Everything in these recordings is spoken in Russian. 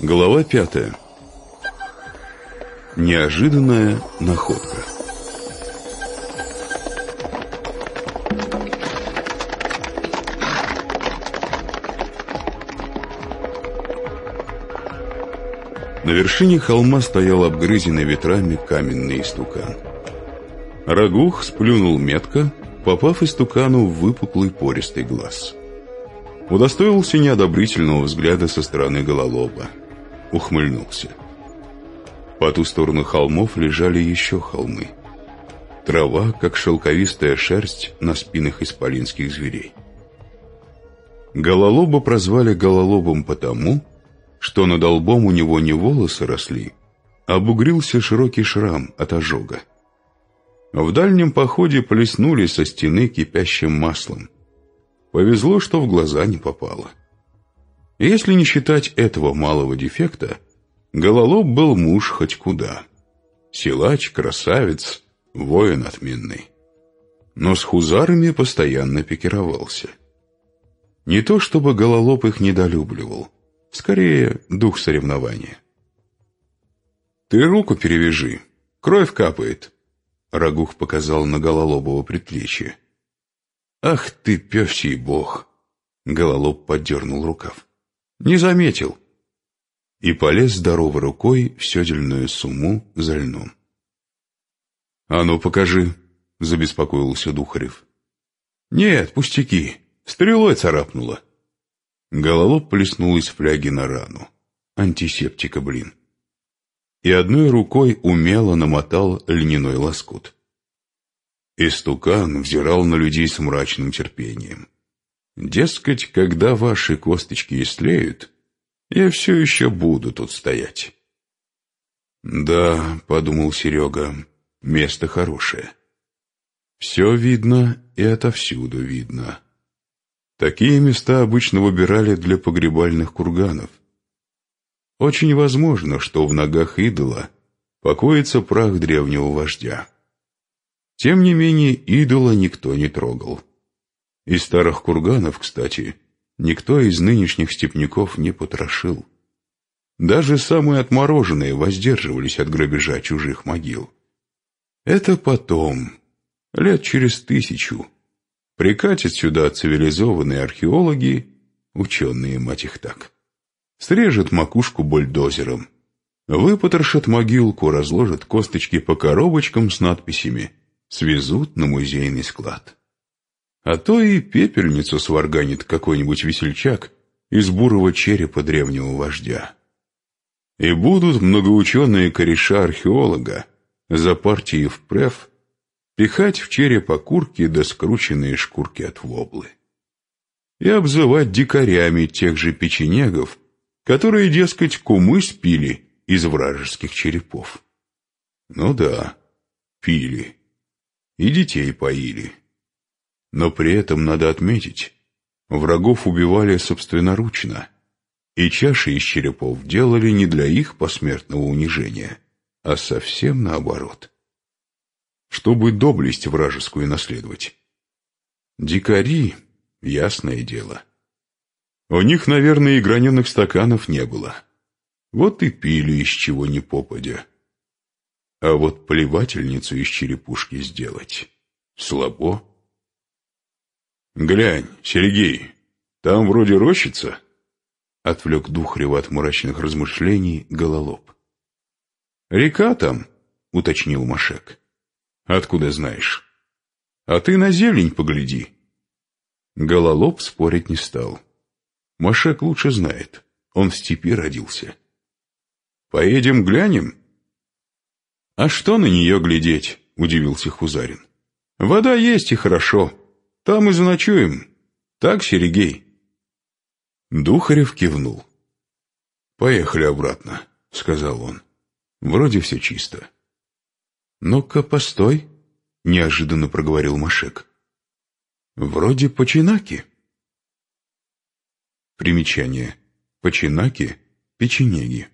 Глава пятая. Неожиданная находка. На вершине холма стоял обгрызенный ветрами каменный истукан. Рагух сплюнул метко, попав истукану в выпуклый пористый глаз. Удостоился неодобрительного взгляда со стороны гололоба. Ухмыльнулся. По ту сторону холмов лежали еще холмы. Трава, как шелковистая шерсть на спинах исполинских зверей. Гололоба прозвали гололобом потому, что над лбом у него не волосы росли, а бугрился широкий шрам от ожога. В дальнем походе плеснули со стены кипящим маслом. Повезло, что в глаза не попало. Если не считать этого малого дефекта, Гололоб был муж хоть куда. Силач, красавец, воин отменный. Но с хузарами постоянно пикировался. Не то чтобы Гололоб их недолюбливал, скорее дух соревнования. «Ты руку перевяжи, кровь капает», — Рагух показал на Гололобово предплечье. «Ах ты, певчий бог!» Гололоб поддернул рукав. «Не заметил!» И полез здоровой рукой в седельную сумму за льном. «А ну, покажи!» — забеспокоился Духарев. «Нет, пустяки, стрелой царапнуло!» Гололоб плеснул из фляги на рану. Антисептика, блин. И одной рукой умело намотал льняной лоскут. Истукан взирал на людей с мрачным терпением. Дескать, когда ваши косточки истлеют, я все еще буду тут стоять. Да, подумал Серега, место хорошее. Все видно и отовсюду видно. Такие места обычно выбирали для погребальных курганов. Очень возможно, что в ногах идола покоится прах древнего вождя. Тем не менее, идола никто не трогал. Из старых курганов, кстати, никто из нынешних степняков не потрошил. Даже самые отмороженные воздерживались от грабежа чужих могил. Это потом, лет через тысячу, прикатят сюда цивилизованные археологи, ученые, мать их так. Срежет макушку бульдозером, выпотрошат могилку, разложат косточки по коробочкам с надписями – свезут на музейный склад. А то и пепельницу сварганит какой-нибудь весельчак из бурого черепа древнего вождя. И будут многоученые кореша археолога за партией в преф пихать в череп окурки да скрученные шкурки от воблы. И обзывать дикарями тех же печенегов, которые, дескать, кумы спили из вражеских черепов. Ну да, пили и детей поили. Но при этом надо отметить, врагов убивали собственноручно, и чаши из черепов делали не для их посмертного унижения, а совсем наоборот. Чтобы доблесть вражескую наследовать. Дикари, ясное дело. У них, наверное, и граненых стаканов не было. Вот и пили из чего ни попадя. А вот плевательницу из черепушки сделать слабо. «Глянь, Сергей, там вроде рощица», — отвлек Духарева от мрачных размышлений гололоб. «Река там», — уточнил Машек. «Откуда знаешь?» «А ты на зелень погляди». Гололоб спорить не стал. Машек лучше знает, он в степи родился. «Поедем глянем?» «А что на нее глядеть?» — удивился Хузарин. «Вода есть и хорошо. Там и заночуем. Так, Серегей?» Духарев кивнул. «Поехали обратно», — сказал он. «Вроде все чисто». «Ну-ка, постой», — неожиданно проговорил Машек. «Вроде починаки». Примечание. Починаки — печенеги.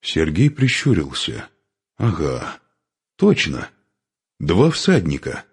Сергей прищурился. «Ага, точно. Два всадника».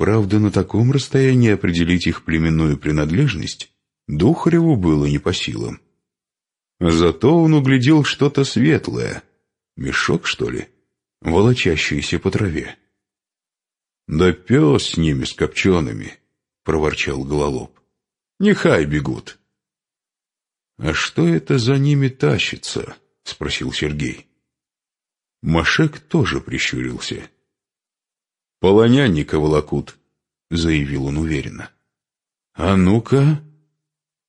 Правда, на таком расстоянии определить их племенную принадлежность Духареву было не по силам. Зато он углядел что-то светлое. Мешок, что ли? Волочащийся по траве. «Да пес с ними, с копчеными!» — проворчал Гололоб. «Нехай бегут!» «А что это за ними тащится?» — спросил Сергей. Машек тоже прищурился. «Полонянника волокут», — заявил он уверенно. «А ну-ка!»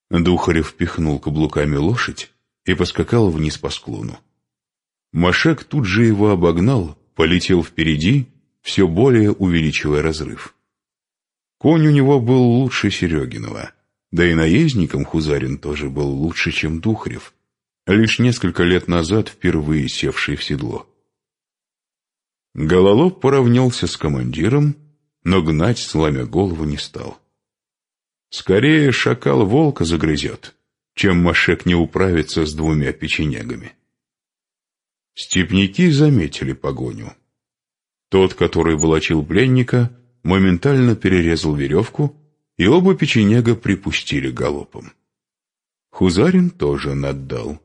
Духарев пихнул каблуками лошадь и поскакал вниз по склону. Машек тут же его обогнал, полетел впереди, все более увеличивая разрыв. Конь у него был лучше Серегинова, да и наездником Хузарин тоже был лучше, чем Духарев, лишь несколько лет назад впервые севший в седло. Гололоб поравнялся с командиром, но гнать, сломя голову, не стал. Скорее шакал волка загрызет, чем Машек не управится с двумя печенегами. Степняки заметили погоню. Тот, который волочил пленника, моментально перерезал веревку, и оба печенега припустили галопом. Хузарин тоже наддал.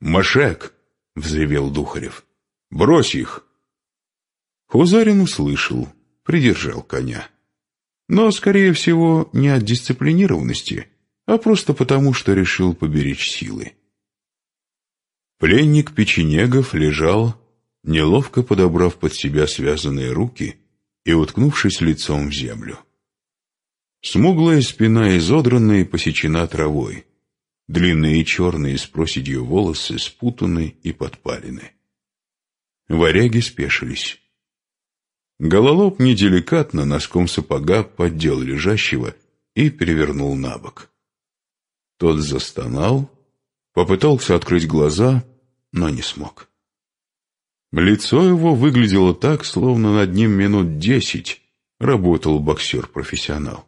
«Машек!» — взревел Духарев. «Брось их!» Хузарин услышал, придержал коня. Но, скорее всего, не от дисциплинированности, а просто потому, что решил поберечь силы. Пленник печенегов лежал, неловко подобрав под себя связанные руки и уткнувшись лицом в землю. Смуглая спина изодрана и посечена травой. Длинные черные с проседью волосы спутаны и подпалены. Варяги спешились. Гололоб неделикатно носком сапога поддел лежащего и перевернул на бок. Тот застонал, попытался открыть глаза, но не смог. Лицо его выглядело так, словно над ним минут десять работал боксер-профессионал.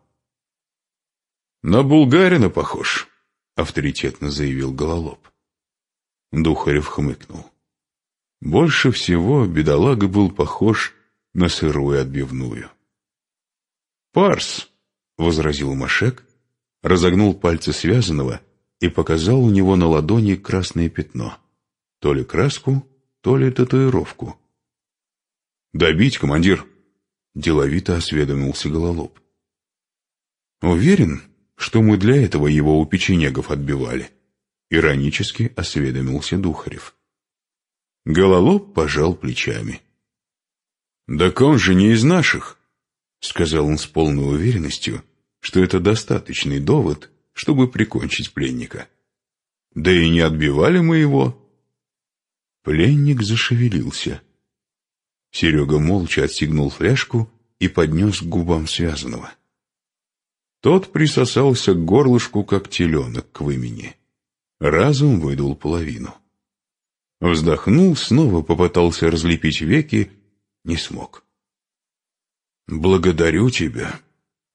«На булгарина похож», — авторитетно заявил Гололоб. Духарев хмыкнул. Больше всего бедолага был похож на сырую отбивную. «Парс!» — возразил Машек, разогнул пальцы связанного и показал у него на ладони красное пятно. То ли краску, то ли татуировку. «Добить, командир!» — деловито осведомился Гололоб. «Уверен, что мы для этого его у печенегов отбивали?» — иронически осведомился Духарев. Гололоб пожал плечами. «Так он же не из наших», — сказал он с полной уверенностью, что это достаточный довод, чтобы прикончить пленника. «Да и не отбивали мы его». Пленник зашевелился. Серега молча отстегнул фляжку и поднес к губам связанного. Тот присосался к горлышку, как теленок к вымени. Разум выдул половину. Вздохнул, снова попытался разлепить веки не смог. «Благодарю тебя,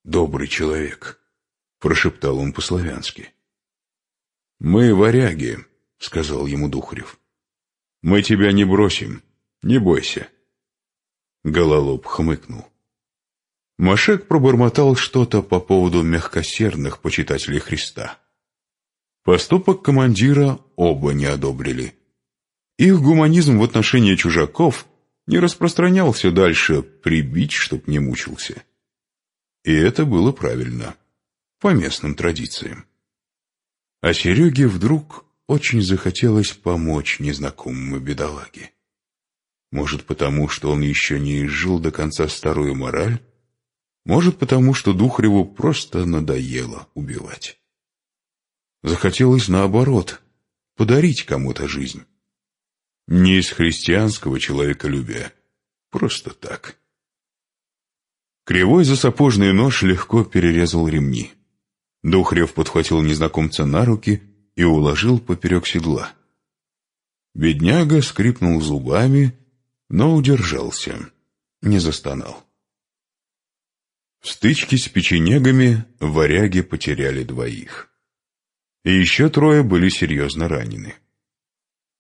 добрый человек», — прошептал он по-славянски. «Мы варяги», — сказал ему Духарев. «Мы тебя не бросим, не бойся». Гололоб хмыкнул. Машек пробормотал что-то по поводу мягкосердных почитателей Христа. Поступок командира оба не одобрили. Их гуманизм в отношении чужаков не распространялся дальше прибить, чтоб не мучился. И это было правильно, по местным традициям. А Сереге вдруг очень захотелось помочь незнакомому бедолаге. Может, потому, что он еще не изжил до конца старую мораль, может, потому, что Духареву просто надоело убивать. Захотелось, наоборот, подарить кому-то жизнь. Не из христианского человеколюбия. Просто так. Кривой засапожный нож легко перерезал ремни. Духрев подхватил незнакомца на руки и уложил поперек седла. Бедняга скрипнул зубами, но удержался, не застонал. В стычке с печенегами варяги потеряли двоих. И еще трое были серьезно ранены.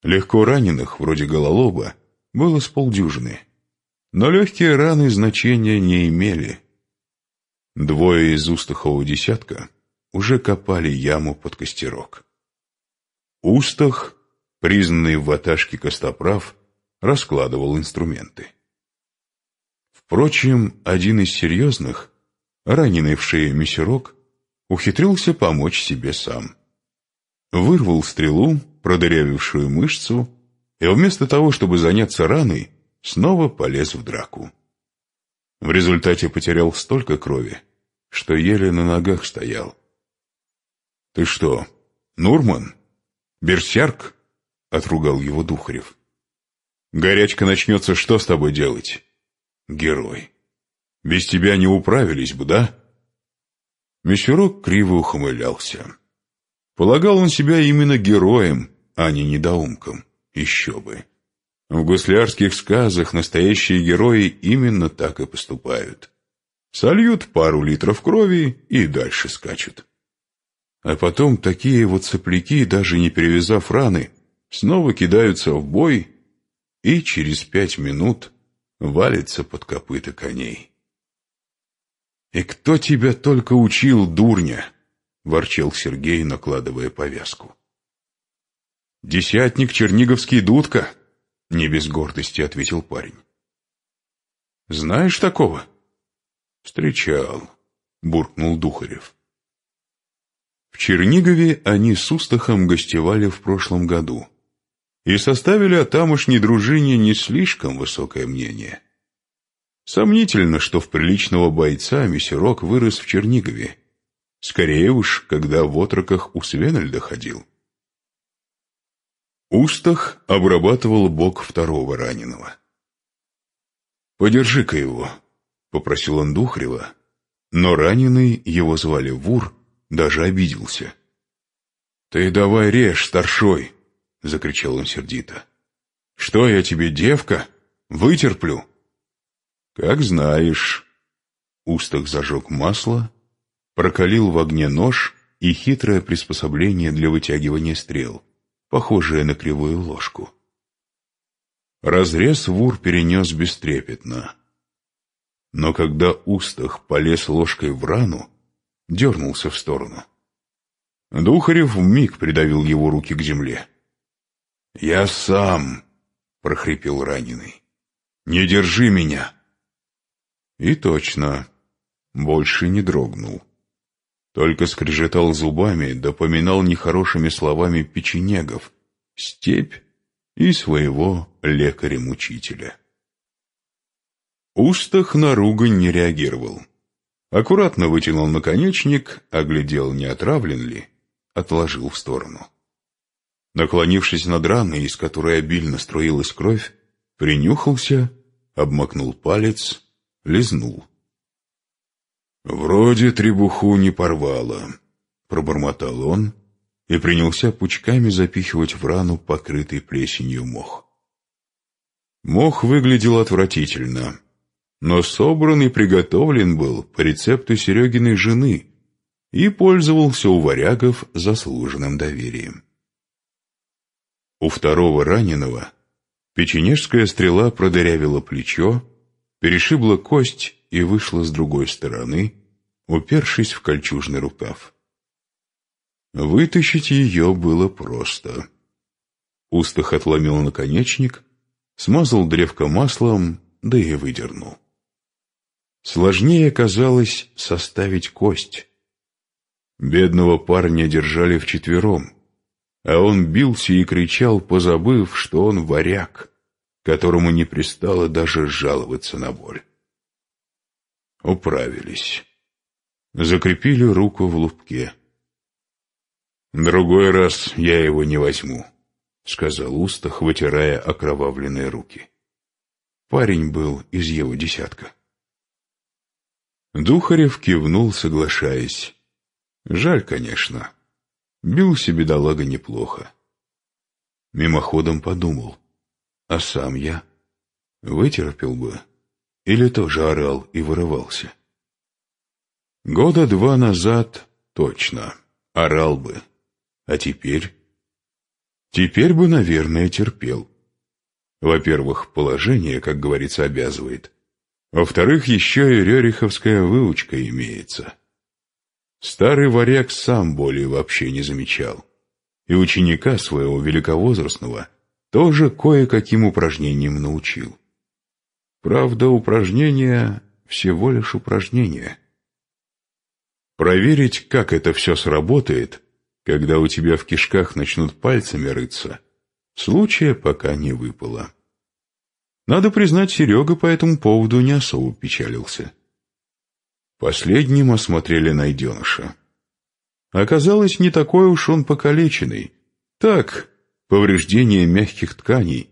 Легко раненых, вроде гололоба, было с полдюжины, но легкие раны значения не имели. Двое из устахового десятка уже копали яму под костерок. Устах, признанный в ваташке Костоправ, раскладывал инструменты. Впрочем, один из серьезных, раненый в шею мессерок, ухитрился помочь себе сам. Вырвал стрелу, продырявившую мышцу, и вместо того, чтобы заняться раной, снова полез в драку. В результате потерял столько крови, что еле на ногах стоял. «Ты что, Нурман? Берсерк?» — отругал его Духарев. «Горячка начнется, что с тобой делать?» «Герой. Без тебя не управились бы, да?» Мещерок криво ухмылялся. Полагал он себя именно героем, а не недоумком. Еще бы. В гуслярских сказах настоящие герои именно так и поступают. Сольют пару литров крови и дальше скачут. А потом такие вот сопляки, даже не перевязав раны, снова кидаются в бой и через пять минут валятся под копыта коней. «И кто тебя только учил, дурня?» — ворчал Сергей, накладывая повязку. «Десятник Черниговский дудка», — не без гордости ответил парень. «Знаешь такого?» «Встречал», — буркнул Духарев. В Чернигове они с Устахом гостевали в прошлом году и составили о тамошней дружине не слишком высокое мнение. Сомнительно, что в приличного бойца мессерок вырос в Чернигове. Скорее уж, когда в отроках у Свенальда ходил. Устах обрабатывал бок второго раненого. «Подержи-ка его», — попросил он Духрева, но раненый, его звали Вур, даже обиделся. «Ты давай режь, старшой!» — закричал он сердито. «Что я тебе, девка? Вытерплю!» «Как знаешь». Устах зажег масло, прокалил в огне нож и хитрое приспособление для вытягивания стрел, похожее на кривую ложку. Разрез Вур перенес бестрепетно. Но когда Устах полез ложкой в рану, дернулся в сторону. Духарев вмиг придавил его руки к земле. «Я сам!» — прохрипел раненый. «Не держи меня!» И точно, больше не дрогнул. Только скрежетал зубами, допоминал нехорошими словами печенегов, степь и своего лекаря-мучителя. Устах на ругань не реагировал. Аккуратно вытянул наконечник, оглядел, не отравлен ли, отложил в сторону. Наклонившись над раной, из которой обильно струилась кровь, принюхался, обмакнул палец лизнул. «Вроде требуху не порвало», — пробормотал он и принялся пучками запихивать в рану покрытый плесенью мох. Мох выглядел отвратительно, но собран и приготовлен был по рецепту Серегиной жены и пользовался у варягов заслуженным доверием. У второго раненого печенежская стрела продырявила плечо, перешибла кость и вышла с другой стороны, упершись в кольчужный рукав. Вытащить ее было просто. Устах отломил наконечник, смазал древко маслом, да и выдернул. Сложнее казалось составить кость. Бедного парня держали вчетвером, а он бился и кричал, позабыв, что он варяг которому не пристало даже жаловаться на боль. Управились. Закрепили руку в лупке. «Другой раз я его не возьму», — сказал Устах, вытирая окровавленные руки. Парень был из его десятка. Духарев кивнул, соглашаясь. Жаль, конечно. Бил себе бедолага неплохо. Мимоходом подумал. А сам я вытерпел бы или тоже орал и вырывался? Года два назад точно орал бы, а теперь... Теперь бы, наверное, терпел. Во-первых, положение, как говорится, обязывает. Во-вторых, еще и рериховская выучка имеется. Старый варяг сам боли вообще не замечал. и ученика своего великовозрастного тоже кое-каким упражнениям научил. Правда, упражнения всего лишь упражнения. Проверить, как это все сработает, когда у тебя в кишках начнут пальцами рыться, случая пока не выпало. Надо признать, Серега по этому поводу не особо печалился. Последним осмотрели найденыша. Оказалось, не такой уж он покалеченный. Так, повреждение мягких тканей,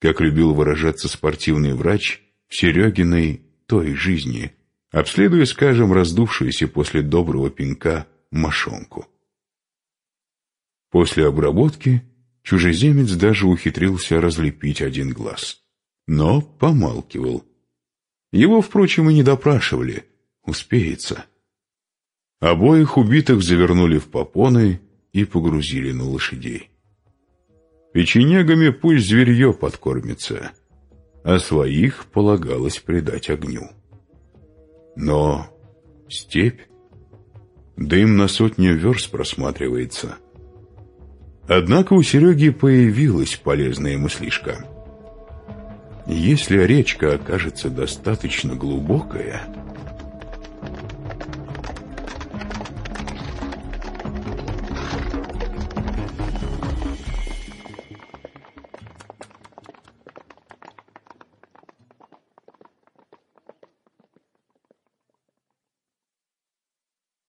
как любил выражаться спортивный врач в Серегиной той жизни, обследуя, скажем, раздувшуюся после доброго пинка мошонку. После обработки чужеземец даже ухитрился разлепить один глаз, но помалкивал. Его, впрочем, и не допрашивали, успеется. Обоих убитых завернули в попоны и погрузили на лошадей. Печенегами пусть зверье подкормится, а своих полагалось предать огню. Но степь, дым на сотню верст просматривается. Однако у Сереги появилась полезная мыслишка. Если речка окажется достаточно глубокая,